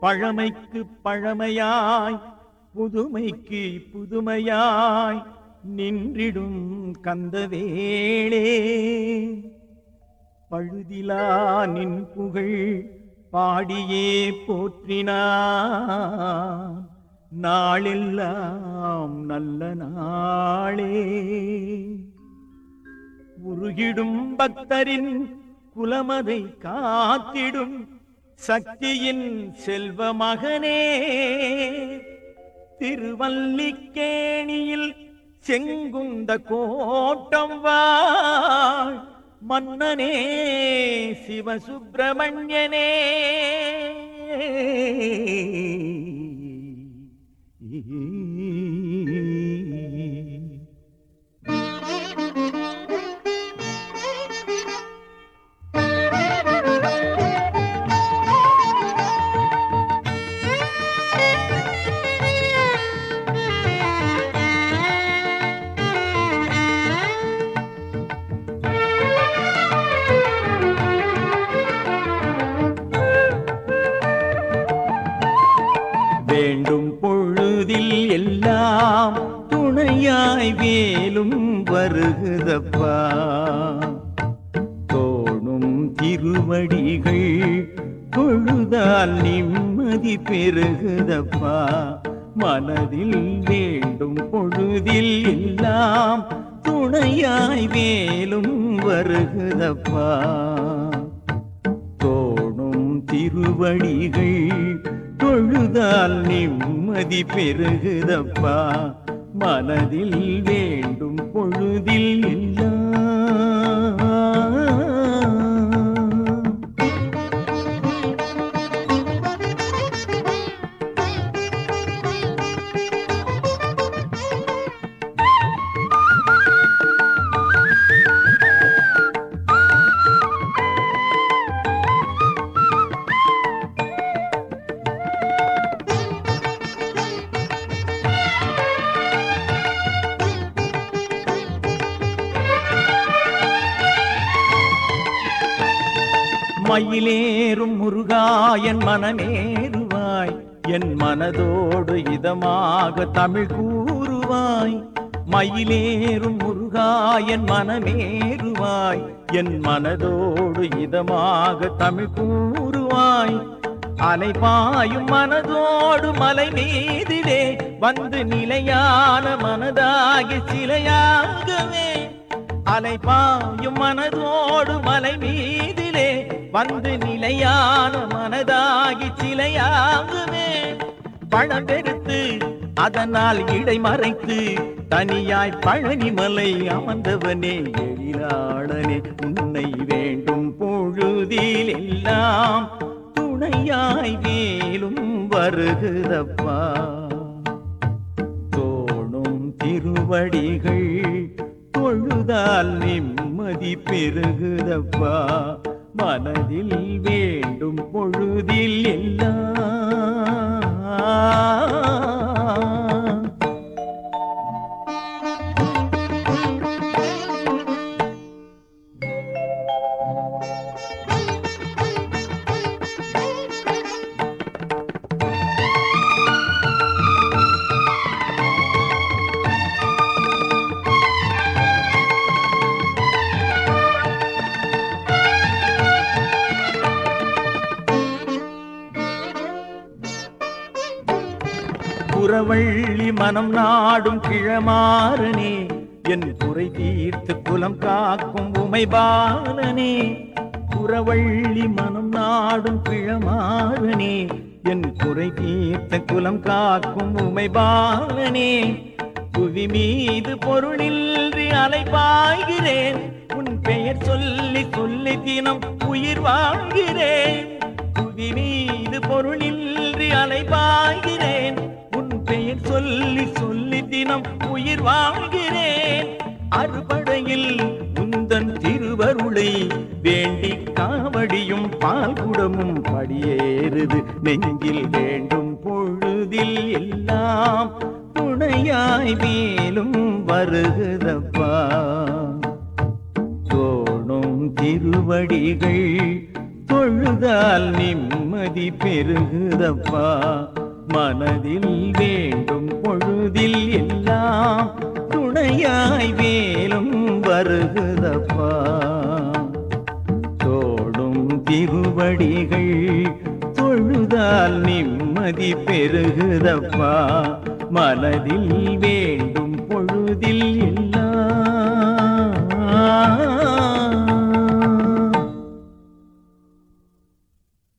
பழமைக்கு பழமையாய் புதுமைக்கு புதுமையாய் நின்றிடும் கந்தவேளே. பழுதிலா நின் புகழ் பாடியே போற்றினா நாளெல்லாம் நல்ல நாளே. உருகிடும் பக்தரின் குலமதை காத்திடும் சக்தியின் செல்வ மகனே திருவல்லிக்கேணியில் செங்குந்த கோட்டம் வாழ் மன்னனே சிவசுப்பிரமணியனே. வேண்டும் வேண்டாம் துணையாய் வேலும் வருகுதப்பா தோணும் திருவடிகள் தொழுதால் நிம்மதி பெருகுதப்பா மனதில் வேண்டும் பொழுதில் எல்லாம் துணையாய் வேலும் வருகுதப்பா தோணும் திருவடிகள் தொழுதால் நிம்மதி பெருகுதப்பா. மனதில் வேண்டும் பொழுதில் மயிலேறும் முருகா என் மனமேறுவாய் என் மனதோடு இதமாக தமிழ் கூறுவாய். மயிலேறும் முருகா என் மனமேறுவாய் என் மனதோடு இதமாக தமிழ் கூறுவாய். அலைபாயும் மனதோடு மலை மீதிலே வந்து நிலையான மனதாகி சிலையாகவே அலைபாயும் மனதோடு மலை மீதிலே வந்து நிலையான மனதாகி சிலையாகுமே பழம் பெருத்து அதனால் இடை மறைத்து தனியாய் பழனி மலை அமர்ந்தவனே எழிலாளனே உன்னை வேண்டும் பொழுதில் எல்லாம் துணையாய் மேலும் வருகிறப்பா. தோணும் திருவடிகள் பொழுதால் நிம்மதி பெருகுதப்பா மனதில் வேண்டும் பொழுதில் எல்லாம். புறவள்ளி மனம் நாடும் கிழமாறனே என் குறை தீர்த்து குலம் காக்கும் உமைபாலனே புறவள்ளி மனம் நாடும் கிழமாறனே என் குறை தீர்த்த குலம் காக்கும் உமைபாலனே புவி மீது பொருளின்றி அலைப்பாய்கிறேன் உன் பெயர் சொல்லி சொல்லி தினம் உயிர் வாழ்கிறேன். புவி மீது பொருளின்றி அலைப்பாய்கிறேன் பெயர் சொல்லி சொல்லி தினம் உயிர் வாழ்கிறேன் அறுபடையில் உந்தன் திருவருளை வேண்டி காவடியும் பால் குடமும் படியேறுது. நெஞ்சில் வேண்டும் பொழுதில் எல்லாம் துணையாய் மேலும் வருகுதப்பா தோணும் திருவடிகள் தொழுதால் நிம்மதி பெருகுதப்பா மனதில் வேண்டும் பொழுதில் எல்லாம் துணையாய் வேலும் வருகுதப்பா தோடும் திருவடிகள் தொழுதால் நிம்மதி பெருகுதப்பா மனதில் வேண்டும் பொழுதில் எல்லாம்